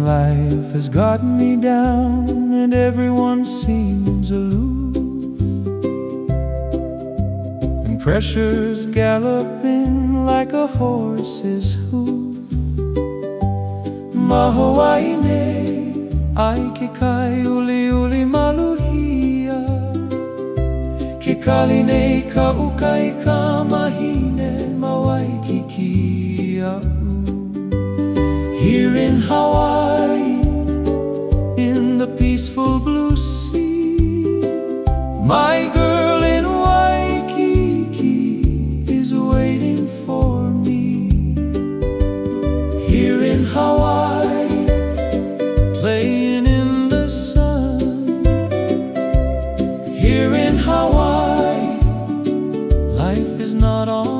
Life has gotten me down and everyone seems aloof. And pressure's galloping like a horse's hoof. Mahawaine, ai ke kai uli uli maluhia. Ke kali nei ka ukai ka mahine mawai ki au Here in Hawaii, peaceful blue sea, my girl in Waikiki is waiting for me. Here in Hawaii, playing in the sun. Here in Hawaii, life is not on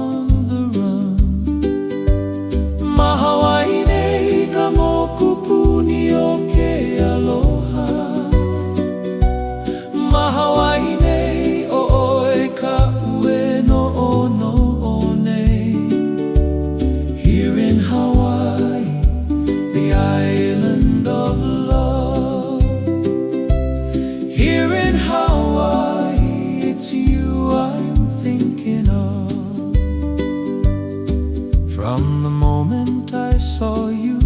From the moment I saw you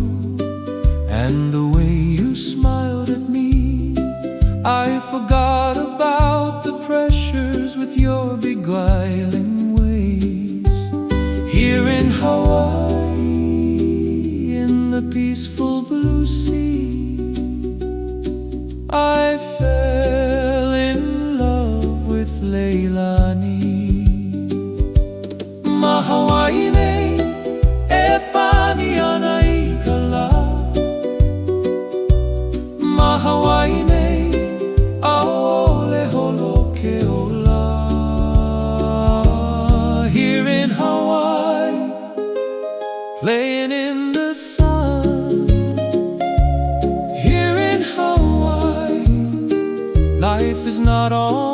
and the way you smiled at me, I forgot about the pressures with your beguiling ways. Here in Hawaii, in the peaceful blue sea, I playing in the sun. Here in Hawaii life is not on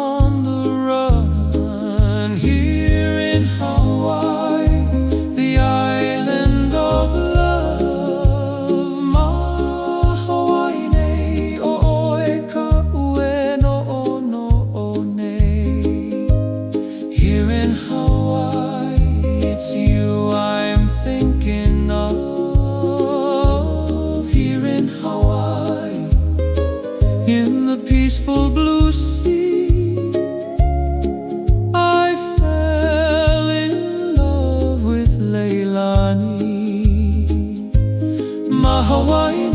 Mahawaii